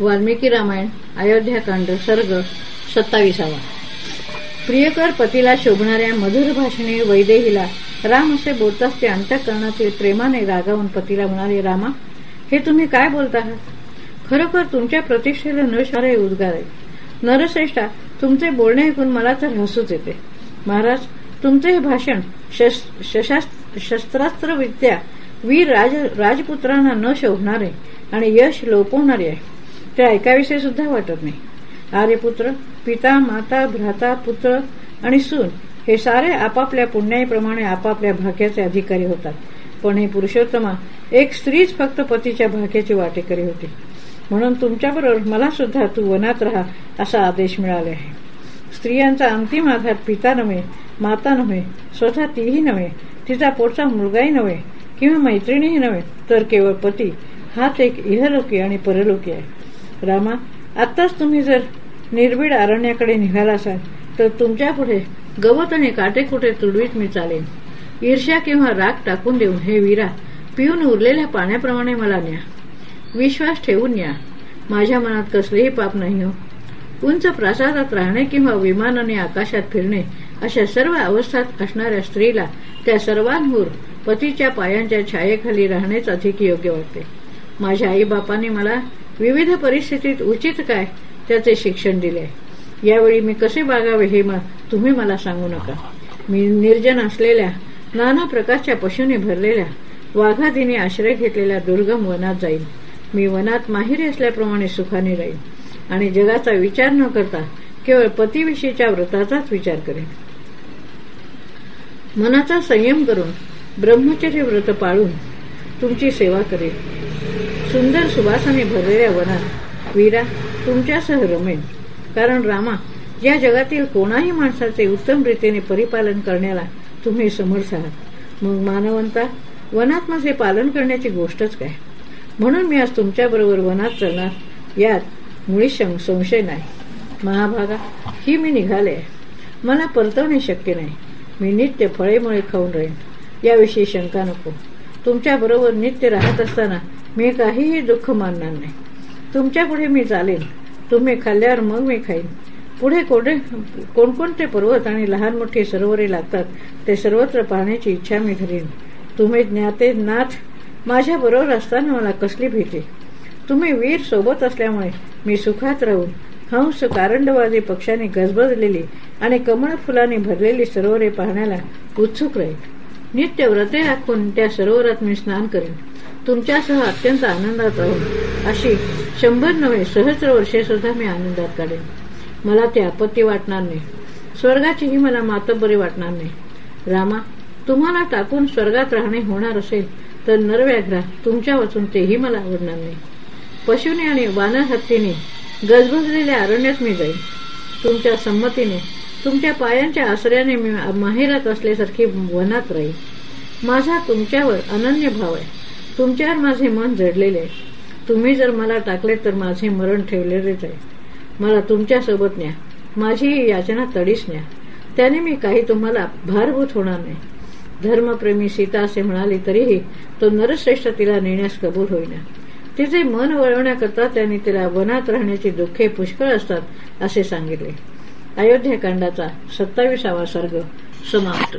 वाल्मिकी रामायण अयोध्याकांड सर्ग सत्तावीसावा. प्रियकर पतीला शोभणाऱ्या मधुर भाषणे वैदेहीला राम असे बोलताच ते अंतःकरणातील प्रेमाने रागावून पतीला म्हणाले रामा हे तुम्ही काय बोलत आहात? खरोखर तुमच्या प्रतिष्ठेला न शारे उद्गार आहे. नरश्रेष्ठा तुमचे बोलणे ऐकून मला तर हसूच येते. महाराज तुमचे हे भाषण शस्त्रास्त्रविद्या वीर राज राजपुत्रांना न शोभणारे आणि यश लोपवणारे आहे. ते ऐकाविषयी सुद्धा वाटत नाही. आर्यपुत्र पिता माता भ्राता पुत्र आणि सून हे सारे आपापल्या पुण्याईप्रमाणे आपापल्या भाग्याचे अधिकारी होतात. पण हे पुरुषोत्तमा एक स्त्रीच फक्त पतीच्या भाग्याची वाटेकरी होती. म्हणून तुमच्याबरोबर मला सुद्धा तू वनात राहा असा आदेश मिळाले आहे. स्त्रियांचा अंतिम आधार पिता नव्हे माता नव्हे स्वतः तीही नव्हे तिचा पोटचा मुलगाही नव्हे किंवा मैत्रिणीही नव्हे तर केवळ पती हाच एक इहलोकी आणि परलोकी आहे. रामा आत्ताच तुम्ही जर निर्भीड अरण्याकडे निघाला असाल तर तुमच्यापुढे गवत आणि काटेकुटे तुडवीत मी चालेन. ईर्ष्या किंवा राग टाकून देऊन हे वीरा पिऊन उरलेल्या पाण्याप्रमाणे मला न्या. विश्वास ठेवून न्या. माझ्या मनात कसलेही पाप नाही हो. उंच प्रासादात राहणे किंवा विमानाने आकाशात फिरणे अशा सर्व अवस्थात असणाऱ्या स्त्रीला त्या सर्वांहूर पतीच्या पायांच्या छायेखाली राहणेच अधिक योग्य वाटते. माझ्या आईबापांनी मला विविध परिस्थितीत उचित काय त्याचे शिक्षण दिले. यावेळी मी कसे बागावे हे तुम्ही मला सांगू नका. मी निर्जन असलेल्या नाना प्रकारच्या पशूने भरलेल्या वाघादीने आश्रय घेतलेल्या दुर्गम वनात जाईल मी वनात माहिरी असल्याप्रमाणे सुखाने राहील आणि जगाचा विचार न करता केवळ पतीविषयीच्या व्रताचाच विचार करेन. मनाचा संयम करून ब्रह्मचर्य व्रत पाळून तुमची सेवा करेल सुंदर सुवासाने भरलेल्या वनात वीरा तुमच्यासह रमेन. कारण रामा या जगातील कोणाही माणसाचे उत्तम रीतीने परिपालन करण्याला तुम्ही समर्थ आहात. मग मानवंता वनात माझे पालन करण्याची गोष्टच काय? म्हणून मी आज तुमच्याबरोबर वनात चालणार यात मुळी संशय नाही. महाभागा ही मी निघाले मला परतवणे शक्य नाही. मी नित्य फळेमुळे खाऊन राहीन. याविषयी शंका नको. तुमच्याबरोबर नित्य राहत असताना मी काहीही दुःख मानणार नाही. तुमच्यापुढे मी चालेन. तुम्ही खाल्ल्यावर मग मी खाईन. पुढे कोठे कोणकोणते पर्वत आणि लहान मोठी सरोवरे लागतात ते सर्वत्र पाहण्याची इच्छा मी धरीन. तुम्ही ज्ञाते नाथ माझ्या बरोबर असताना मला कसली भीती? तुम्ही वीर सोबत असल्यामुळे मी सुखात राहून हंस कारंडवादी पक्षाने गजबजलेली आणि कमळ फुलाने भरलेली सरोवरे पाहण्याला उत्सुक राहील नित्य व्रते राखून त्या सरोवरात मी स्नान करेन. तुमच्यासह अत्यंत आनंदात राहून अशी शंभर नव्हे सहस्र वर्षे सुद्धा मी आनंदात काढेन. मला ते आपत्ती वाटणार नाही. स्वर्गाचीही मला मातबरी वाटणार नाही. रामा तुम्हाला टाकून स्वर्गात राहणे होणार असेल तर नरव्याघ्रा तुमच्या वाचून तेही मला आवडणार नाही. पशुने आणि वानर हत्तीने गजबजलेल्या अरण्यात मी जाईन. तुमच्या संमतीने तुमच्या पायांच्या आश्रयाने मी माहेरात असल्यासारखी वनात राहील माझा तुमच्यावर अनन्य भाव आहे. तुमच्यावर माझे मन जडलेले आहे. तुम्ही जर मला टाकले तर माझे मरण ठेवलेलेच आहे. मला तुमच्यासोबत न्या. माझी याचना तडीच न्या. त्याने मी काही तुम्हाला भारभूत होणार नाही. धर्मप्रेमी सीता असे म्हणाले तरीही तो नरश्रेष्ठ तिला नेण्यास कबूल होईना. तिचे मन वळवण्याकरता त्यांनी तिला वनात राहण्याची दुःखे पुष्कळ असतात असे सांगितले. अयोध्याकांडाचा सत्तावीसावा सर्ग समाप्त.